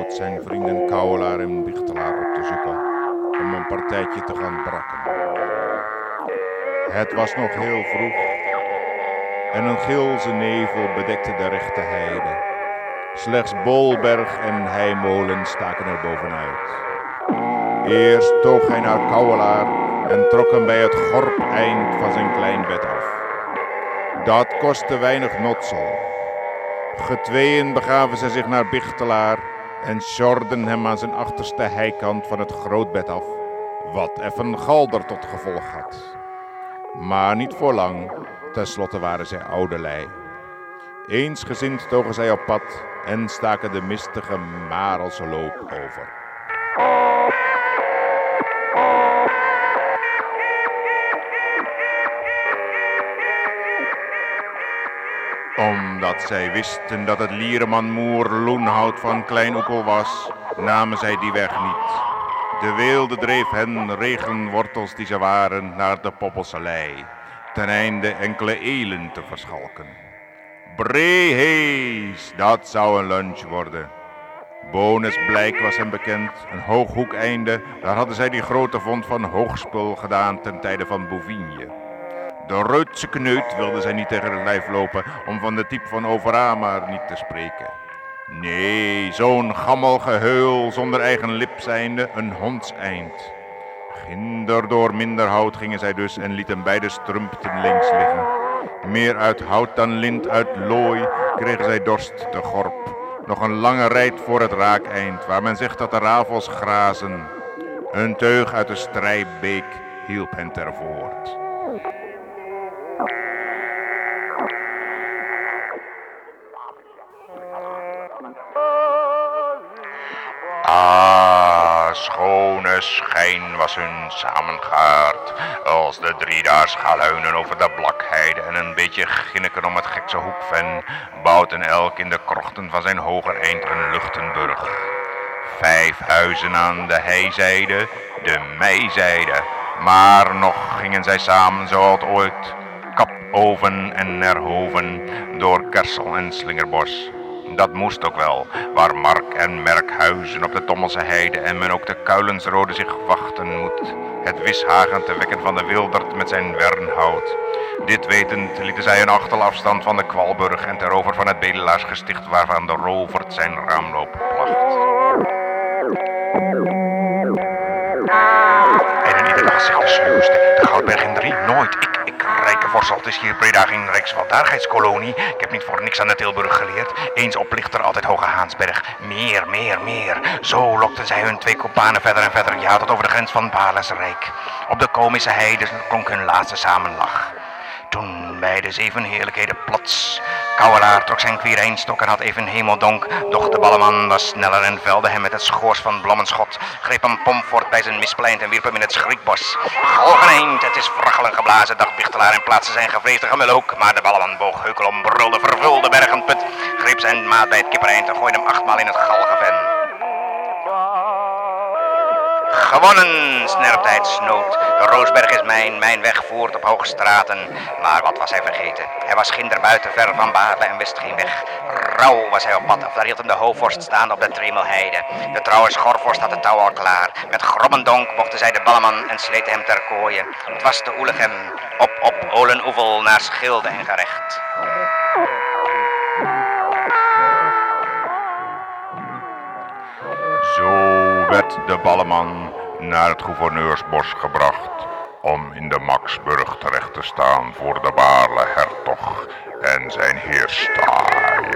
met zijn vrienden Kouwelaar en Bichtelaar op te zoeken om een partijtje te gaan brakken. Het was nog heel vroeg en een gilze nevel bedekte de rechte heide. Slechts Bolberg en Heimolen staken er bovenuit. Eerst toog hij naar Kouwelaar en trok hem bij het gorp eind van zijn klein bed af. Dat kostte weinig notsel. Getweeën begaven zij zich naar Bichtelaar en sjorden hem aan zijn achterste heikant van het grootbed af, wat even galder tot gevolg had. Maar niet voor lang, tenslotte waren zij ouderlei. Eensgezind togen zij op pad en staken de mistige Marelse loop over. Omdat zij wisten dat het Liereman-moer Loenhout van Klein Oekel was, namen zij die weg niet. De weelde dreef hen regenwortels die ze waren naar de Poppelselei, ten einde enkele elen te verschalken. Brehees, dat zou een lunch worden. Bonusblijk was hem bekend, een hooghoekeinde, daar hadden zij die grote vond van hoogspul gedaan ten tijde van Bouvigne. De Reutse kneut wilde zij niet tegen het lijf lopen, om van de type van Overa maar niet te spreken. Nee, zo'n gammel geheul zonder eigen lip zijnde, een hondseind. Ginder door minder hout gingen zij dus en lieten beide strumpten links liggen. Meer uit hout dan lint uit looi kregen zij dorst te gorp. Nog een lange rijt voor het raakeind, waar men zegt dat de rafels grazen. Een teug uit de strijbeek hielp hen ter voort. Ah, schone schijn was hun samengaard, als de driedaars galuinen over de blakheide en een beetje ginneken om het gekse hoekven, bouwden elk in de krochten van zijn hoger eind een luchtenburg. Vijf huizen aan de heizijde, de meizijde, maar nog gingen zij samen zoals ooit, kapoven en nerhoven, door Kersel en Slingerbos. Dat moest ook wel, waar Mark en Merkhuizen op de Tommelse heide en men ook de Kuilensrode zich wachten moet. Het Wishagen te wekken van de Wildert met zijn wernhout. Dit wetend lieten zij een achterafstand van de Kwalburg en terover van het Bedelaarsgesticht waarvan de Rovert zijn raamloop placht. Vosselt is hier Breda geen Rijksvaldaarheidskolonie. Ik heb niet voor niks aan de Tilburg geleerd. Eens oplichter, altijd Hoge Haansberg. Meer, meer, meer. Zo lokten zij hun twee kopanen verder en verder, ja, tot over de grens van Balensrijk. Op de komische heide klonk hun laatste samenlach. Toen bij de zeven heerlijkheden plots. Kouwelaar trok zijn kwierijnstok en had even hemeldonk. Doch de balleman was sneller en velde hem met het schoors van blommenschot. Greep hem pomfort bij zijn mispleint en wierp hem in het schrikbos. Galgeneind, het is vraggelen geblazen, dacht Bichtelaar en plaatste zijn gevreesde gemulhoek. Maar de balleman boog heukel om, brulde, vervulde bergenput. Greep zijn maat bij het kippereind en gooide hem achtmaal in het galgenven. Gewonnen, snerptijd snoot. De Roosberg is mijn, mijn weg voert op hoge straten. Maar wat was hij vergeten? Hij was ginder buiten ver van Baarle en wist geen weg. Rauw was hij op pad, daar hield hem de hoofdvorst staan op de Tremelheide. De trouwe schorvorst had het touw al klaar. Met grommendonk mochten zij de balleman en sleten hem ter kooien. Het was te Oelegem, op op Olenoevel naar Schilde en gerecht. Zo werd de balleman naar het gouverneursbos gebracht om in de Maxburg terecht te staan voor de Baarle hertog en zijn heerstaat.